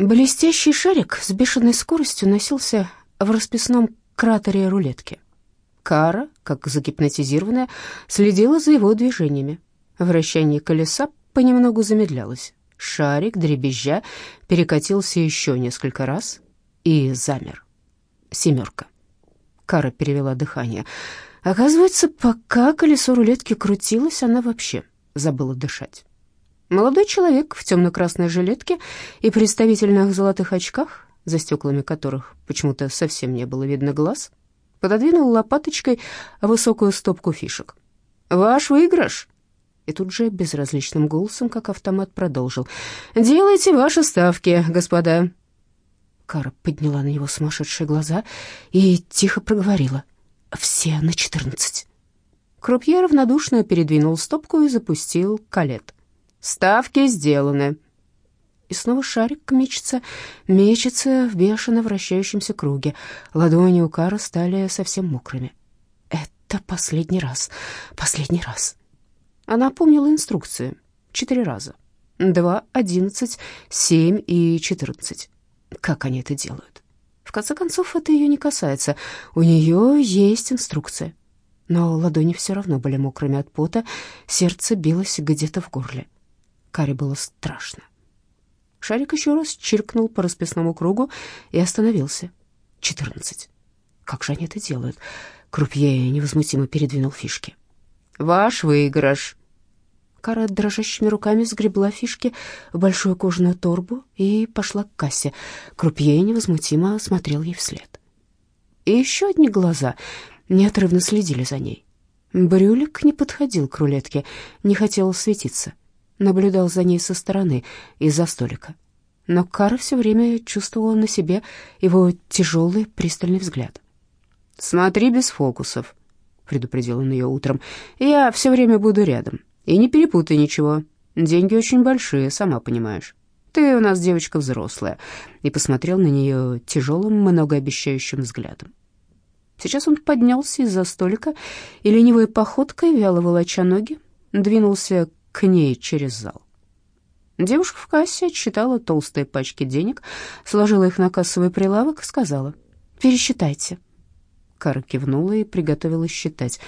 Блестящий шарик с бешеной скоростью носился в расписном кратере рулетки. Кара, как загипнотизированная, следила за его движениями. Вращение колеса понемногу замедлялось. Шарик, дребезжа, перекатился еще несколько раз и замер. Семерка. Кара перевела дыхание. Оказывается, пока колесо рулетки крутилось, она вообще забыла дышать. Молодой человек в темно-красной жилетке и представительных золотых очках, за стеклами которых почему-то совсем не было видно глаз, пододвинул лопаточкой высокую стопку фишек. «Ваш выигрыш!» И тут же безразличным голосом, как автомат, продолжил. «Делайте ваши ставки, господа!» Кара подняла на него сумасшедшие глаза и тихо проговорила. «Все на четырнадцать». Крупье равнодушно передвинул стопку и запустил калет. «Ставки сделаны». И снова шарик мечется, мечется в бешено вращающемся круге. Ладони у Кары стали совсем мокрыми. «Это последний раз, последний раз». Она помнила инструкции четыре раза. Два, одиннадцать, семь и четырнадцать. Как они это делают? В конце концов, это ее не касается. У нее есть инструкция. Но ладони все равно были мокрыми от пота, сердце билось где-то в горле. Каре было страшно. Шарик еще раз чиркнул по расписному кругу и остановился. Четырнадцать. Как же они это делают? Крупье невозмутимо передвинул фишки. «Ваш выигрыш», Кара дрожащими руками сгребла фишки в большую кожаную торбу и пошла к кассе. Крупье невозмутимо смотрел ей вслед. И еще одни глаза неотрывно следили за ней. Брюлик не подходил к рулетке, не хотел светиться. Наблюдал за ней со стороны, из-за столика. Но Кара все время чувствовала на себе его тяжелый пристальный взгляд. «Смотри без фокусов», — предупредил он ее утром. «Я все время буду рядом». И не перепутай ничего. Деньги очень большие, сама понимаешь. Ты у нас девочка взрослая». И посмотрел на нее тяжелым, многообещающим взглядом. Сейчас он поднялся из-за столика и ленивой походкой, вяло волоча ноги, двинулся к ней через зал. Девушка в кассе отсчитала толстые пачки денег, сложила их на кассовый прилавок и сказала «Пересчитайте». Кара кивнула и приготовилась считать.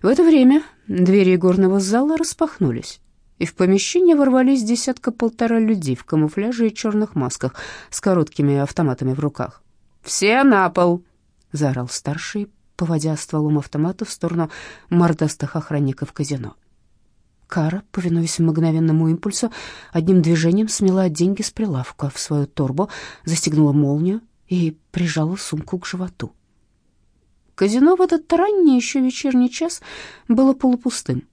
В это время двери игорного зала распахнулись, и в помещение ворвались десятка-полтора людей в камуфляже и черных масках с короткими автоматами в руках. «Все на пол!» — заорал старший, поводя стволом автомата в сторону мордастых охранников казино. Кара, повинуясь мгновенному импульсу, одним движением смела деньги с прилавка в свою торбу, застегнула молнию и прижала сумку к животу. Казино в этот ранний еще вечерний час было полупустым.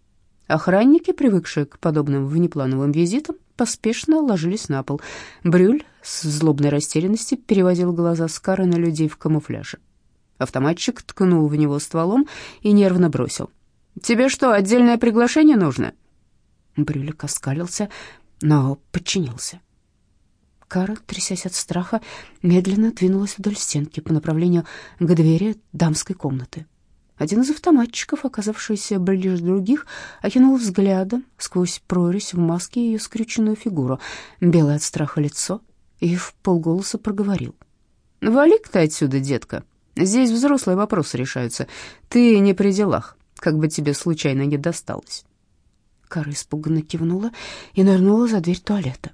Охранники, привыкшие к подобным внеплановым визитам, поспешно ложились на пол. Брюль с злобной растерянностью переводил глаза Скара на людей в камуфляже. Автоматчик ткнул в него стволом и нервно бросил. «Тебе что, отдельное приглашение нужно?» Брюлик оскалился, но подчинился. Кара, трясясь от страха, медленно двинулась вдоль стенки по направлению к двери дамской комнаты. Один из автоматчиков, оказавшийся ближе других, окинул взглядом сквозь прорезь в маске ее скрюченную фигуру, белое от страха лицо, и в полголоса проговорил. «Вали-ка отсюда, детка. Здесь взрослые вопросы решаются. Ты не при делах, как бы тебе случайно не досталось». Кара испуганно кивнула и нырнула за дверь туалета.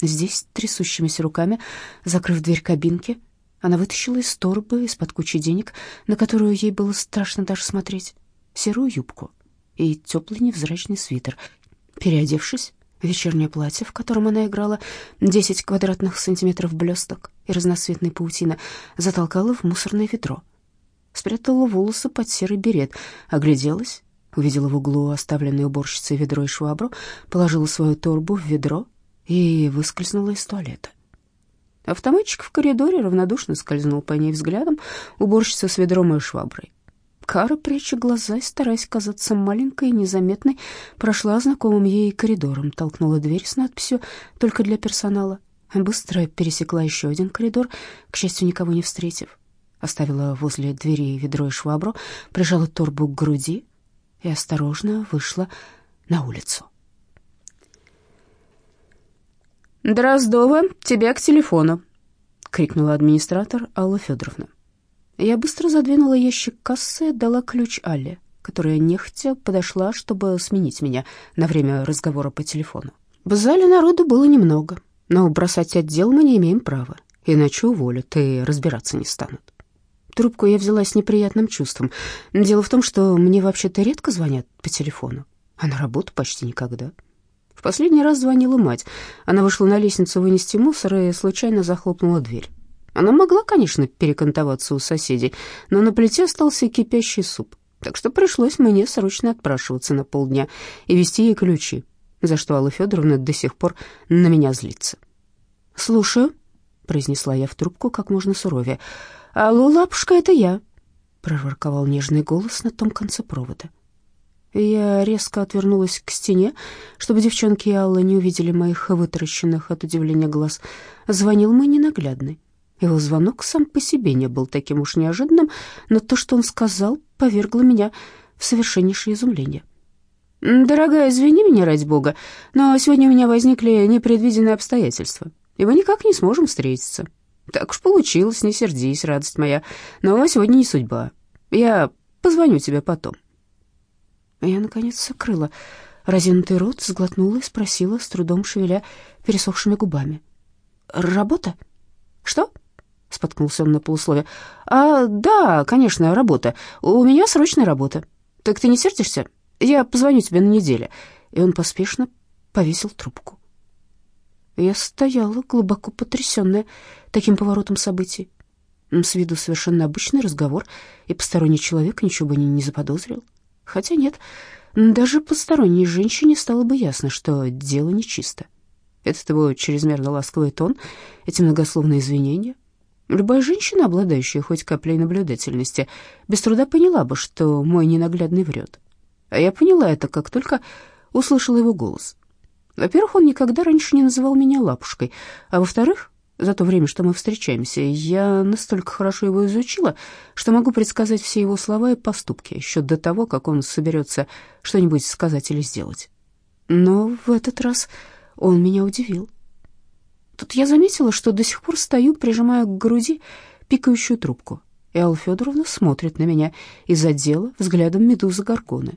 Здесь, трясущимися руками, закрыв дверь кабинки, она вытащила из торбы, из-под кучи денег, на которую ей было страшно даже смотреть, серую юбку и теплый невзрачный свитер. Переодевшись, вечернее платье, в котором она играла, десять квадратных сантиметров блесток и разноцветной паутина, затолкала в мусорное ведро. Спрятала волосы под серый берет, огляделась, увидела в углу оставленное уборщицей ведро и швабру, положила свою торбу в ведро — и выскользнула из туалета. Автоматчик в коридоре равнодушно скользнул по ней взглядом, уборщица с ведром и шваброй. Кара, пряча глаза и стараясь казаться маленькой и незаметной, прошла знакомым ей коридором, толкнула дверь с надписью «Только для персонала», быстро пересекла еще один коридор, к счастью, никого не встретив. Оставила возле двери ведро и швабру, прижала торбу к груди и осторожно вышла на улицу. «Дроздова, тебя к телефону!» — крикнула администратор Алла Федоровна. Я быстро задвинула ящик кассы и отдала ключ Алле, которая нехотя подошла, чтобы сменить меня на время разговора по телефону. В зале народу было немного, но бросать отдел мы не имеем права, иначе уволят и разбираться не станут. Трубку я взяла с неприятным чувством. Дело в том, что мне вообще-то редко звонят по телефону, а на работу почти никогда. В последний раз звонила мать. Она вышла на лестницу вынести мусор и случайно захлопнула дверь. Она могла, конечно, перекантоваться у соседей, но на плите остался кипящий суп, так что пришлось мне срочно отпрашиваться на полдня и вести ей ключи, за что Алла Федоровна до сих пор на меня злится. «Слушаю», — произнесла я в трубку как можно суровее. «Алло, лапушка, это я», — проворковал нежный голос на том конце провода. Я резко отвернулась к стене, чтобы девчонки и Алла не увидели моих вытаращенных от удивления глаз. Звонил мой ненаглядный. Его звонок сам по себе не был таким уж неожиданным, но то, что он сказал, повергло меня в совершеннейшее изумление. «Дорогая, извини меня, ради бога, но сегодня у меня возникли непредвиденные обстоятельства, и мы никак не сможем встретиться. Так уж получилось, не сердись, радость моя, но сегодня не судьба. Я позвоню тебе потом». Я, наконец, сокрыла разинутый рот, сглотнула и спросила, с трудом шевеля пересохшими губами. «Работа?» «Что?» — споткнулся он на полуслове. «А, да, конечно, работа. У меня срочная работа. Так ты не сердишься? Я позвоню тебе на неделе». И он поспешно повесил трубку. Я стояла, глубоко потрясенная таким поворотом событий. С виду совершенно обычный разговор, и посторонний человек ничего бы не, заподозрил. Хотя нет, даже посторонней женщине стало бы ясно, что дело нечисто. Этот его чрезмерно ласковый тон, эти многословные извинения. Любая женщина, обладающая хоть каплей наблюдательности, без труда поняла бы, что мой ненаглядный врет. А я поняла это, как только услышала его голос. Во-первых, он никогда раньше не называл меня лапушкой, а во-вторых, за то время, что мы встречаемся, я настолько хорошо его изучила, что могу предсказать все его слова и поступки еще до того, как он соберется что-нибудь сказать или сделать. Но в этот раз он меня удивил. Тут я заметила, что до сих пор стою, прижимая к груди пикающую трубку, и Алла Федоровна смотрит на меня из отдела взглядом медузы Гаргоны,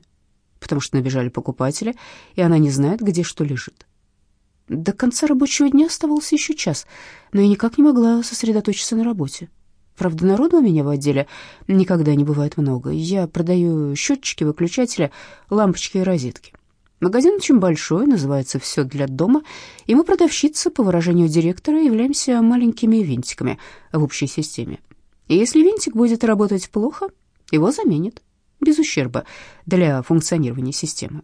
потому что набежали покупатели, и она не знает, где что лежит. До конца рабочего дня оставался еще час, но я никак не могла сосредоточиться на работе. Правда, народу у меня в отделе никогда не бывает много. Я продаю счетчики, выключатели, лампочки и розетки. Магазин очень большой, называется «Все для дома», и мы, продавщица, по выражению директора, являемся маленькими винтиками в общей системе. И если винтик будет работать плохо, его заменят, без ущерба для функционирования системы.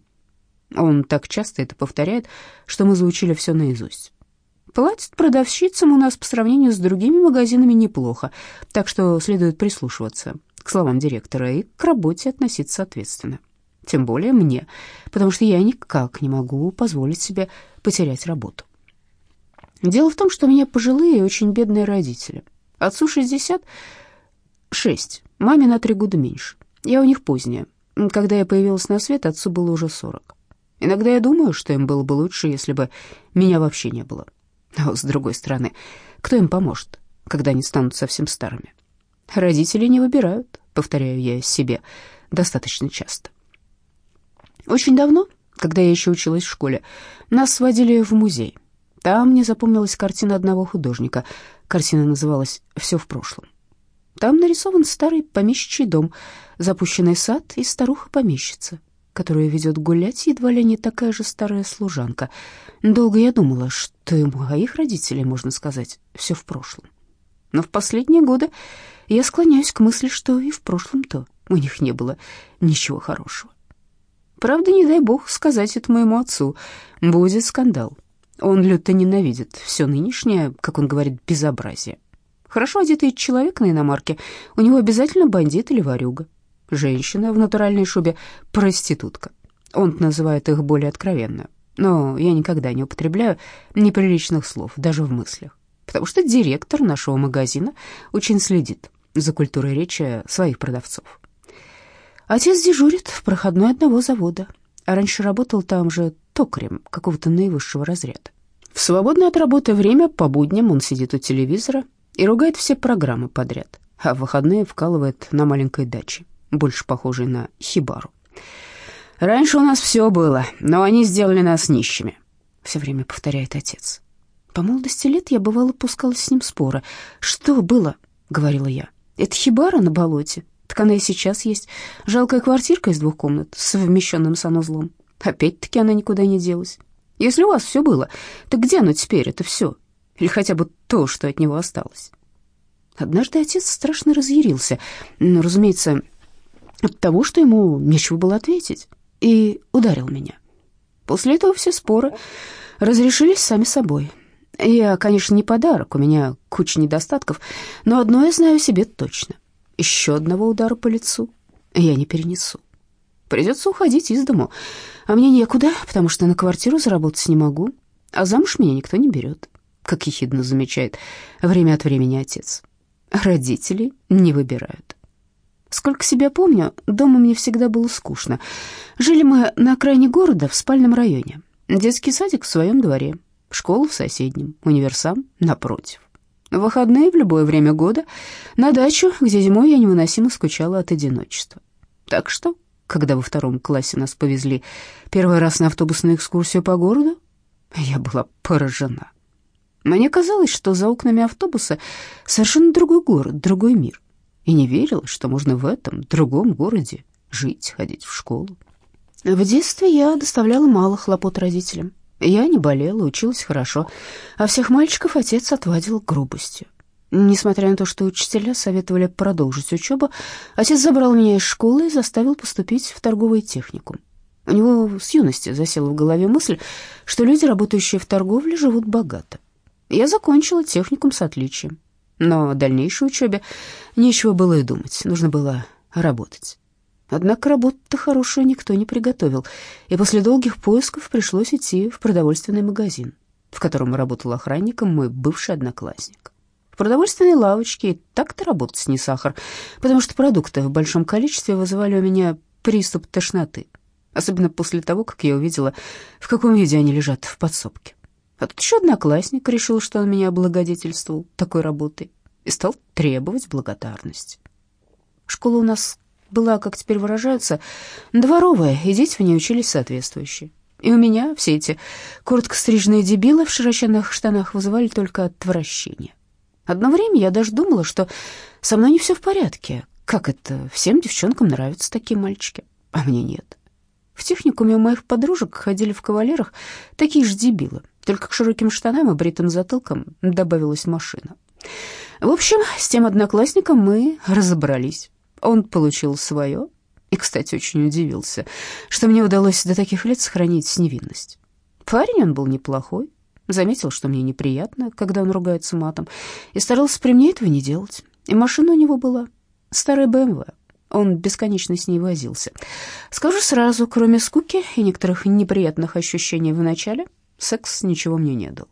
Он так часто это повторяет, что мы заучили все наизусть. Платят продавщицам у нас по сравнению с другими магазинами неплохо, так что следует прислушиваться к словам директора и к работе относиться ответственно. Тем более мне, потому что я никак не могу позволить себе потерять работу. Дело в том, что у меня пожилые и очень бедные родители. Отцу 66, маме на три года меньше. Я у них поздняя. Когда я появилась на свет, отцу было уже 40. Иногда я думаю, что им было бы лучше, если бы меня вообще не было. А с другой стороны, кто им поможет, когда они станут совсем старыми? Родители не выбирают, повторяю я себе достаточно часто. Очень давно, когда я еще училась в школе, нас сводили в музей. Там мне запомнилась картина одного художника. Картина называлась «Все в прошлом». Там нарисован старый помещичий дом, запущенный сад и старуха-помещица, которую ведет гулять едва ли не такая же старая служанка. Долго я думала, что и моих родителей, можно сказать, все в прошлом. Но в последние годы я склоняюсь к мысли, что и в прошлом-то у них не было ничего хорошего. Правда, не дай бог сказать это моему отцу, будет скандал. Он люто ненавидит все нынешнее, как он говорит, безобразие. Хорошо одетый человек на иномарке, у него обязательно бандит или ворюга. Женщина в натуральной шубе — проститутка. Он называет их более откровенно. Но я никогда не употребляю неприличных слов, даже в мыслях, потому что директор нашего магазина очень следит за культурой речи своих продавцов. Отец дежурит в проходной одного завода, а раньше работал там же токарем какого-то наивысшего разряда. В свободное от работы время по будням он сидит у телевизора и ругает все программы подряд, а в выходные вкалывает на маленькой даче, больше похожей на хибару. «Раньше у нас все было, но они сделали нас нищими», — все время повторяет отец. По молодости лет я бывало пускалась с ним споры. «Что было?» — говорила я. «Это хибара на болоте. Так она и сейчас есть. Жалкая квартирка из двух комнат с совмещенным санузлом. Опять-таки она никуда не делась. Если у вас все было, так где оно теперь, это все? Или хотя бы то, что от него осталось?» Однажды отец страшно разъярился. Ну, разумеется, от того, что ему нечего было ответить, и ударил меня. После этого все споры разрешились сами собой. Я, конечно, не подарок, у меня куча недостатков, но одно я знаю себе точно. Еще одного удара по лицу я не перенесу. Придется уходить из дому, а мне некуда, потому что на квартиру заработать не могу, а замуж меня никто не берет, как ехидно замечает время от времени отец. Родители не выбирают. Сколько себя помню, дома мне всегда было скучно. Жили мы на окраине города, в спальном районе. Детский садик в своем дворе, школа в соседнем, универсам напротив. В выходные в любое время года на дачу, где зимой я невыносимо скучала от одиночества. Так что, когда во втором классе нас повезли первый раз на автобусную экскурсию по городу, я была поражена. Мне казалось, что за окнами автобуса совершенно другой город, другой мир и не верила, что можно в этом другом городе жить, ходить в школу. В детстве я доставляла мало хлопот родителям. Я не болела, училась хорошо, а всех мальчиков отец отвадил грубостью. Несмотря на то, что учителя советовали продолжить учебу, отец забрал меня из школы и заставил поступить в торговый техникум. У него с юности засела в голове мысль, что люди, работающие в торговле, живут богато. Я закончила техникум с отличием. Но о дальнейшей учебе нечего было и думать, нужно было работать. Однако работу-то хорошую никто не приготовил, и после долгих поисков пришлось идти в продовольственный магазин, в котором работал охранником мой бывший одноклассник. В продовольственной лавочке так-то работать не сахар, потому что продукты в большом количестве вызывали у меня приступ тошноты, особенно после того, как я увидела, в каком виде они лежат в подсобке. А тут еще одноклассник решил, что он меня облагодетельствовал такой работой и стал требовать благодарности. Школа у нас была, как теперь выражаются, дворовая, и дети в ней учились соответствующие. И у меня все эти коротко стриженные дебилы в широченных штанах вызывали только отвращение. Одно время я даже думала, что со мной не все в порядке. Как это, всем девчонкам нравятся такие мальчики, а мне нет. В техникуме у моих подружек ходили в кавалерах такие же дебилы, только к широким штанам и бритым затылкам добавилась машина. В общем, с тем одноклассником мы разобрались. Он получил свое и, кстати, очень удивился, что мне удалось до таких лет сохранить невинность. Парень он был неплохой, заметил, что мне неприятно, когда он ругается матом, и старался при мне этого не делать. И машина у него была старая БМВ. Он бесконечно с ней возился. Скажу сразу, кроме скуки и некоторых неприятных ощущений в начале, секс ничего мне не дал.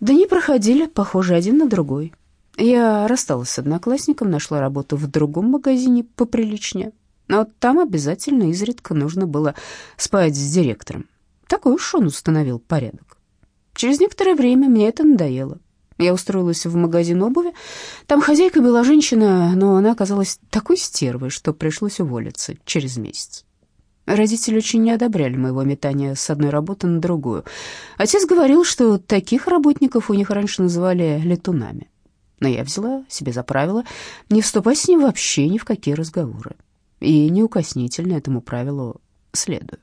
Дни проходили, похоже, один на другой. Я рассталась с одноклассником, нашла работу в другом магазине поприличнее. Но там обязательно изредка нужно было спать с директором. Такой уж он установил порядок. Через некоторое время мне это надоело. Я устроилась в магазин обуви. Там хозяйка была женщина, но она оказалась такой стервой, что пришлось уволиться через месяц. Родители очень не одобряли моего метания с одной работы на другую. Отец говорил, что таких работников у них раньше называли летунами. Но я взяла себе за правило не вступать с ним вообще ни в какие разговоры. И неукоснительно этому правилу следую.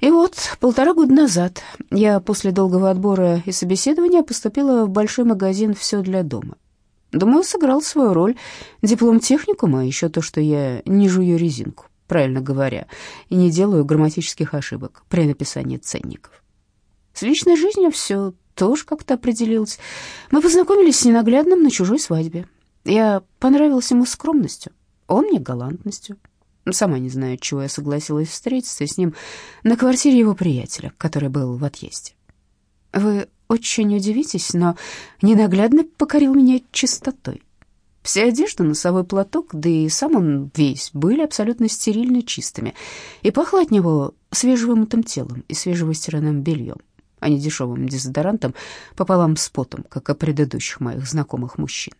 И вот полтора года назад я после долгого отбора и собеседования поступила в большой магазин «Все для дома». Думаю, сыграл свою роль диплом техникума, еще то, что я не жую резинку правильно говоря, и не делаю грамматических ошибок при написании ценников. С личной жизнью все тоже как-то определилось. Мы познакомились с ненаглядным на чужой свадьбе. Я понравилась ему скромностью, он мне галантностью. Сама не знаю, чего я согласилась встретиться с ним на квартире его приятеля, который был в отъезде. Вы очень удивитесь, но ненаглядно покорил меня чистотой. Вся одежда, носовой платок, да и сам он весь были абсолютно стерильно чистыми, и пахло от него свежевымытым телом и свежевыстиранным бельем. а не дешевым дезодорантом пополам с потом, как у предыдущих моих знакомых мужчин.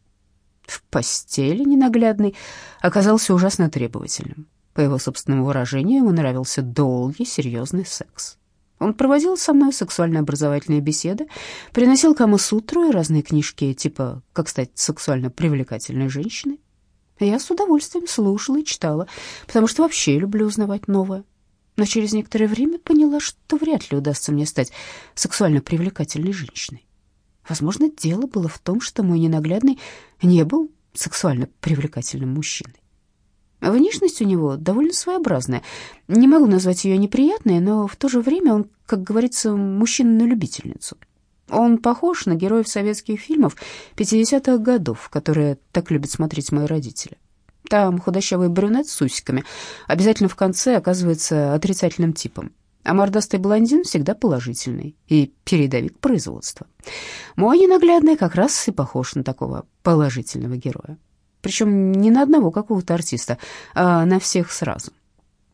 В постели ненаглядный оказался ужасно требовательным. По его собственному выражению, ему нравился долгий, серьезный секс. Он проводил со мной сексуально-образовательные беседы, приносил Камасутру и разные книжки, типа «Как стать сексуально привлекательной женщиной». Я с удовольствием слушала и читала, потому что вообще люблю узнавать новое. Но через некоторое время поняла, что вряд ли удастся мне стать сексуально привлекательной женщиной. Возможно, дело было в том, что мой ненаглядный не был сексуально привлекательным мужчиной. Внешность у него довольно своеобразная. Не могу назвать ее неприятной, но в то же время он, как говорится, мужчина на любительницу. Он похож на героев советских фильмов 50-х годов, которые так любят смотреть мои родители. Там худощавый брюнет с усиками обязательно в конце оказывается отрицательным типом, а мордастый блондин всегда положительный и передовик производства. Мой ненаглядный как раз и похож на такого положительного героя. Причем не на одного какого-то артиста, а на всех сразу.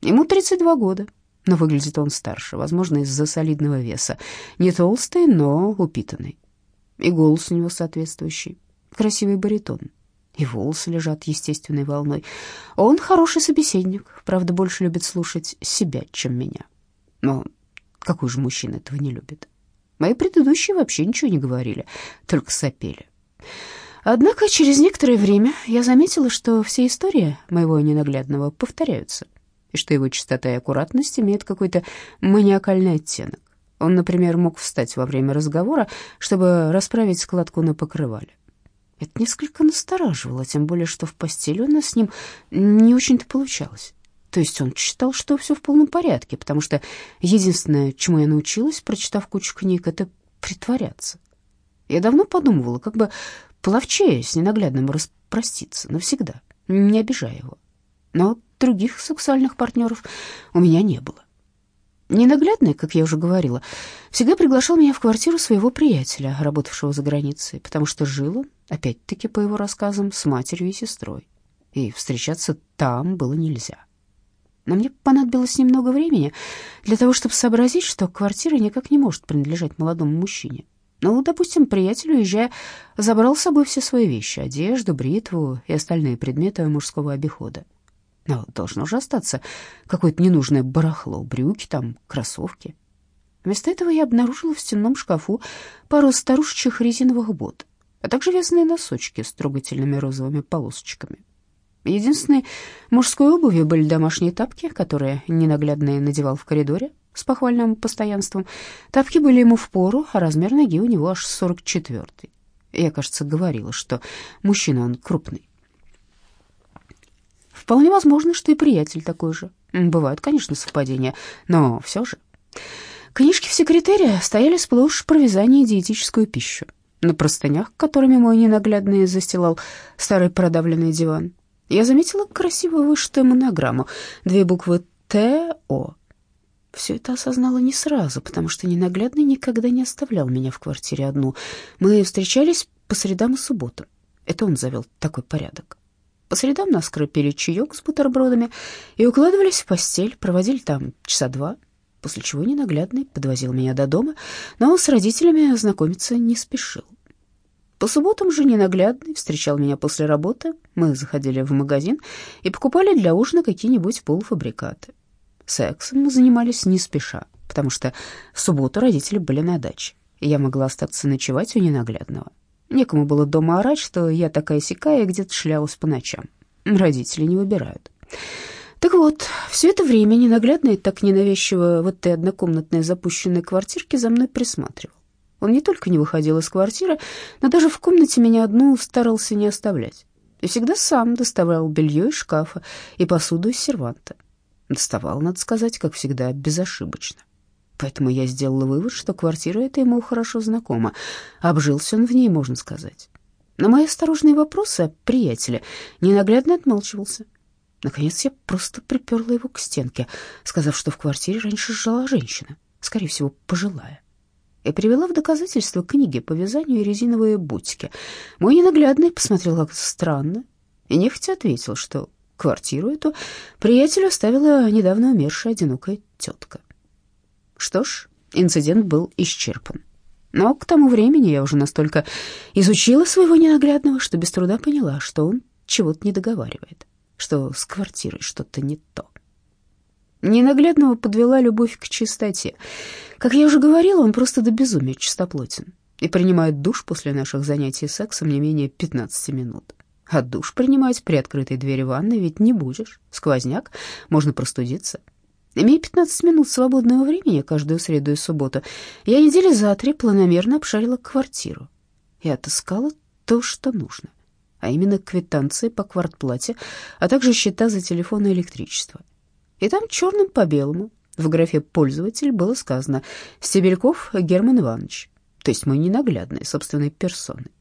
Ему 32 года, но выглядит он старше, возможно, из-за солидного веса. Не толстый, но упитанный. И голос у него соответствующий. Красивый баритон. И волосы лежат естественной волной. Он хороший собеседник, правда, больше любит слушать себя, чем меня. Но какой же мужчина этого не любит? Мои предыдущие вообще ничего не говорили, только сопели. Однако через некоторое время я заметила, что все истории моего ненаглядного повторяются, и что его чистота и аккуратность имеют какой-то маниакальный оттенок. Он, например, мог встать во время разговора, чтобы расправить складку на покрывале. Это несколько настораживало, тем более, что в постели у нас с ним не очень-то получалось. То есть он считал, что все в полном порядке, потому что единственное, чему я научилась, прочитав кучу книг, это притворяться. Я давно подумывала, как бы половчее с ненаглядным распроститься навсегда, не обижая его. Но других сексуальных партнеров у меня не было. Ненаглядный, как я уже говорила, всегда приглашал меня в квартиру своего приятеля, работавшего за границей, потому что жил он, опять-таки по его рассказам, с матерью и сестрой, и встречаться там было нельзя. Но мне понадобилось немного времени для того, чтобы сообразить, что квартира никак не может принадлежать молодому мужчине. Ну, допустим, приятель, уезжая, забрал с собой все свои вещи, одежду, бритву и остальные предметы мужского обихода. Но должно же остаться какое-то ненужное барахло, брюки там, кроссовки. Вместо этого я обнаружила в стенном шкафу пару старушечьих резиновых бот, а также вязаные носочки с трогательными розовыми полосочками. Единственной мужской обувью были домашние тапки, которые ненаглядно надевал в коридоре, с похвальным постоянством. Тапки были ему в пору, а размер ноги у него аж сорок четвертый. Я, кажется, говорила, что мужчина он крупный. Вполне возможно, что и приятель такой же. Бывают, конечно, совпадения, но все же. Книжки в секретаре стояли сплошь про вязание и диетическую пищу. На простынях, которыми мой ненаглядный застилал старый продавленный диван, я заметила красиво вышитую монограмму, две буквы «Т-О». Все это осознала не сразу, потому что ненаглядный никогда не оставлял меня в квартире одну. Мы встречались по средам и субботам. Это он завел такой порядок. По средам нас пили чаек с бутербродами и укладывались в постель, проводили там часа два, после чего ненаглядный подвозил меня до дома, но с родителями знакомиться не спешил. По субботам же ненаглядный встречал меня после работы, мы заходили в магазин и покупали для ужина какие-нибудь полуфабрикаты. Сексом мы занимались не спеша, потому что в субботу родители были на даче, и я могла остаться ночевать у ненаглядного. Некому было дома орать, что я такая сякая где-то шлялась по ночам. Родители не выбирают. Так вот, все это время ненаглядный так ненавязчиво в этой однокомнатной запущенной квартирке за мной присматривал. Он не только не выходил из квартиры, но даже в комнате меня одну старался не оставлять. И всегда сам доставлял белье из шкафа и посуду из серванта. Доставал, надо сказать, как всегда, безошибочно. Поэтому я сделала вывод, что квартира эта ему хорошо знакома. Обжился он в ней, можно сказать. На мои осторожные вопросы о приятеле ненаглядно отмалчивался. Наконец я просто приперла его к стенке, сказав, что в квартире раньше жила женщина, скорее всего, пожилая. И привела в доказательство книги по вязанию и резиновые бутики. Мой ненаглядный посмотрел как странно и нехотя ответил, что Квартиру эту приятелю оставила недавно умершая одинокая тетка. Что ж, инцидент был исчерпан. Но к тому времени я уже настолько изучила своего ненаглядного, что без труда поняла, что он чего-то не договаривает, что с квартирой что-то не то. Ненаглядного подвела любовь к чистоте. Как я уже говорила, он просто до безумия чистоплотен и принимает душ после наших занятий сексом не менее 15 минут. А душ принимать при открытой двери ванной ведь не будешь. Сквозняк, можно простудиться. Имея 15 минут свободного времени каждую среду и субботу, я недели за три планомерно обшарила квартиру и отыскала то, что нужно, а именно квитанции по квартплате, а также счета за телефон и электричество. И там черным по белому в графе «Пользователь» было сказано «Стебельков Герман Иванович», то есть мой ненаглядный, собственной персоной.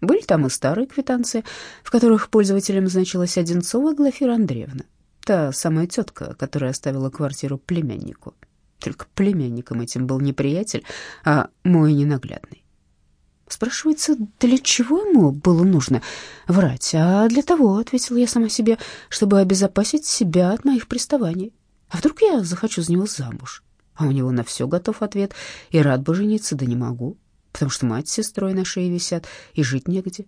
Были там и старые квитанции, в которых пользователем значилась Одинцова Глафира Андреевна, та самая тетка, которая оставила квартиру племяннику. Только племянником этим был не приятель, а мой ненаглядный. Спрашивается, для чего ему было нужно врать? А для того, ответила я сама себе, чтобы обезопасить себя от моих приставаний. А вдруг я захочу за него замуж? А у него на все готов ответ, и рад бы жениться, да не могу потому что мать с сестрой на шее висят, и жить негде.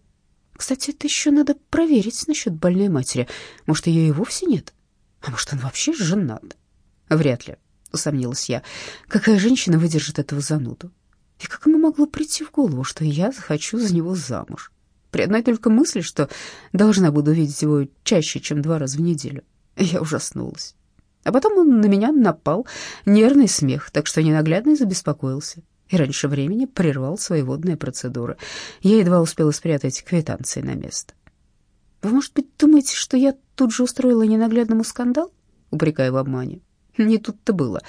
Кстати, это еще надо проверить насчет больной матери. Может, ее и вовсе нет? А может, он вообще женат? Вряд ли, усомнилась я. Какая женщина выдержит этого зануду? И как ему могло прийти в голову, что я захочу за него замуж? При одной только мысли, что должна буду видеть его чаще, чем два раза в неделю. Я ужаснулась. А потом он на меня напал, нервный смех, так что ненаглядно забеспокоился и раньше времени прервал свои водные процедуры. Я едва успела спрятать квитанции на место. «Вы, может быть, думаете, что я тут же устроила ненаглядному скандал?» упрекая в обмане. Не тут-то было.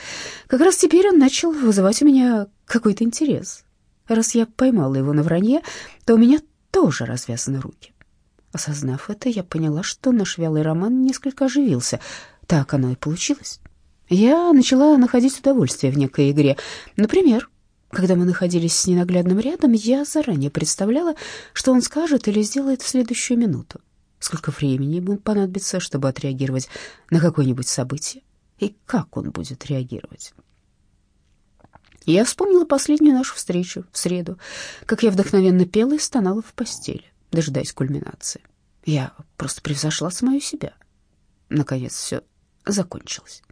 Как раз теперь он начал вызывать у меня какой-то интерес. Раз я поймала его на вранье, то у меня тоже развязаны руки. Осознав это, я поняла, что наш вялый роман несколько оживился. Так оно и получилось. Я начала находить удовольствие в некой игре. Например, когда мы находились с ненаглядным рядом, я заранее представляла, что он скажет или сделает в следующую минуту. Сколько времени ему понадобится, чтобы отреагировать на какое-нибудь событие, и как он будет реагировать. Я вспомнила последнюю нашу встречу в среду, как я вдохновенно пела и стонала в постели, дожидаясь кульминации. Я просто превзошла самую себя. Наконец все закончилось.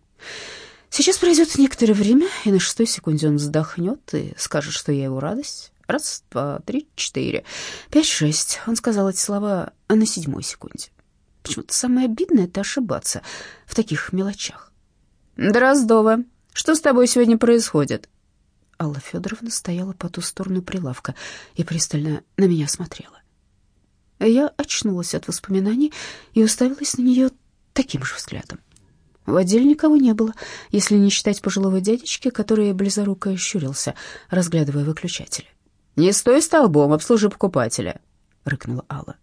Сейчас пройдет некоторое время, и на шестой секунде он вздохнет и скажет, что я его радость. Раз, два, три, четыре, пять, шесть. Он сказал эти слова на седьмой секунде. Почему-то самое обидное — это ошибаться в таких мелочах. «Дроздова, что с тобой сегодня происходит?» Алла Федоровна стояла по ту сторону прилавка и пристально на меня смотрела. Я очнулась от воспоминаний и уставилась на нее таким же взглядом. В отделе никого не было, если не считать пожилого дядечки, который близоруко щурился, разглядывая выключатели. «Не стой столбом, обслужи покупателя», — рыкнула Алла.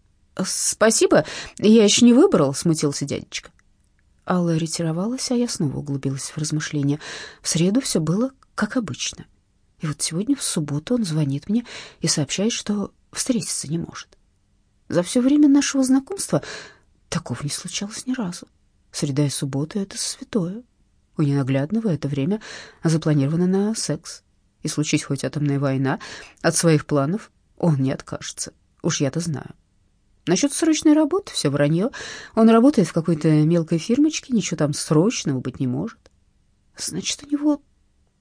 «Спасибо, я еще не выбрал», — смутился дядечка. Алла ретировалась, а я снова углубилась в размышления. В среду все было как обычно. И вот сегодня, в субботу, он звонит мне и сообщает, что встретиться не может. За все время нашего знакомства такого не случалось ни разу. Среда и суббота — это святое. У ненаглядного это время запланировано на секс. И случись хоть атомная война, от своих планов он не откажется. Уж я-то знаю. Насчет срочной работы все вранье. Он работает в какой-то мелкой фирмочке, ничего там срочного быть не может. Значит, у него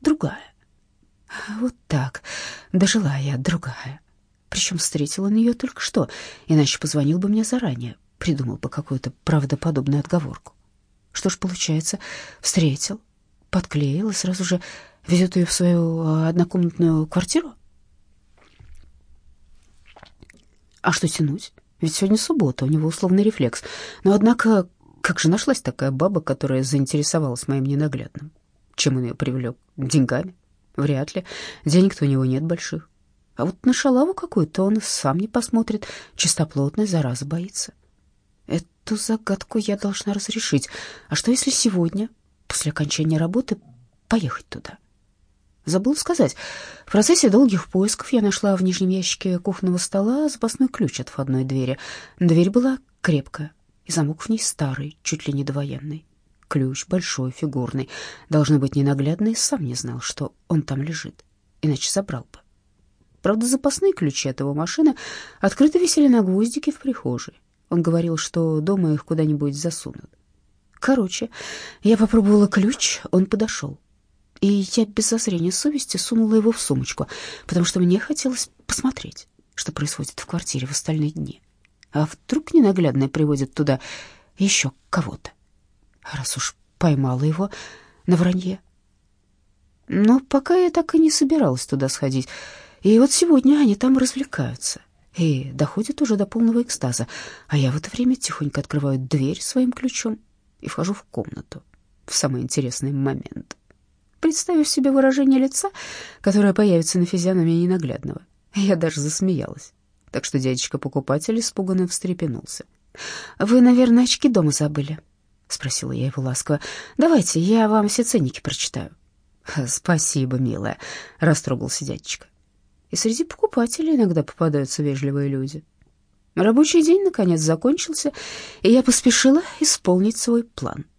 другая. Вот так. Дожила я другая. Причем встретил он ее только что, иначе позвонил бы мне заранее, придумал бы какую-то правдоподобную отговорку. Что ж получается, встретил, подклеил и сразу же везет ее в свою а, однокомнатную квартиру? А что тянуть? Ведь сегодня суббота, у него условный рефлекс. Но, однако, как же нашлась такая баба, которая заинтересовалась моим ненаглядным? Чем он ее привлек? Деньгами? Вряд ли. Денег-то у него нет больших. А вот на шалаву какую-то он сам не посмотрит. Чистоплотный, зараза боится. Эту загадку я должна разрешить. А что, если сегодня, после окончания работы, поехать туда? Забыл сказать, в процессе долгих поисков я нашла в нижнем ящике кухонного стола запасной ключ от входной двери. Дверь была крепкая, и замок в ней старый, чуть ли не довоенный. Ключ большой, фигурный, должно быть ненаглядный, сам не знал, что он там лежит, иначе забрал бы. Правда, запасные ключи от его машины открыто висели на гвоздике в прихожей. Он говорил, что дома их куда-нибудь засунут. Короче, я попробовала ключ, он подошел. И я без зазрения совести сунула его в сумочку, потому что мне хотелось посмотреть, что происходит в квартире в остальные дни. А вдруг ненаглядная приводит туда еще кого-то, раз уж поймала его на вранье. Но пока я так и не собиралась туда сходить. И вот сегодня они там развлекаются и доходят уже до полного экстаза, а я в это время тихонько открываю дверь своим ключом и вхожу в комнату в самый интересный момент. Представив себе выражение лица, которое появится на физиономии ненаглядного, я даже засмеялась, так что дядечка-покупатель испуганно встрепенулся. «Вы, наверное, очки дома забыли?» — спросила я его ласково. «Давайте, я вам все ценники прочитаю». «Спасибо, милая», — растрогался дядечка. И среди покупателей иногда попадаются вежливые люди. Рабочий день, наконец, закончился, и я поспешила исполнить свой план —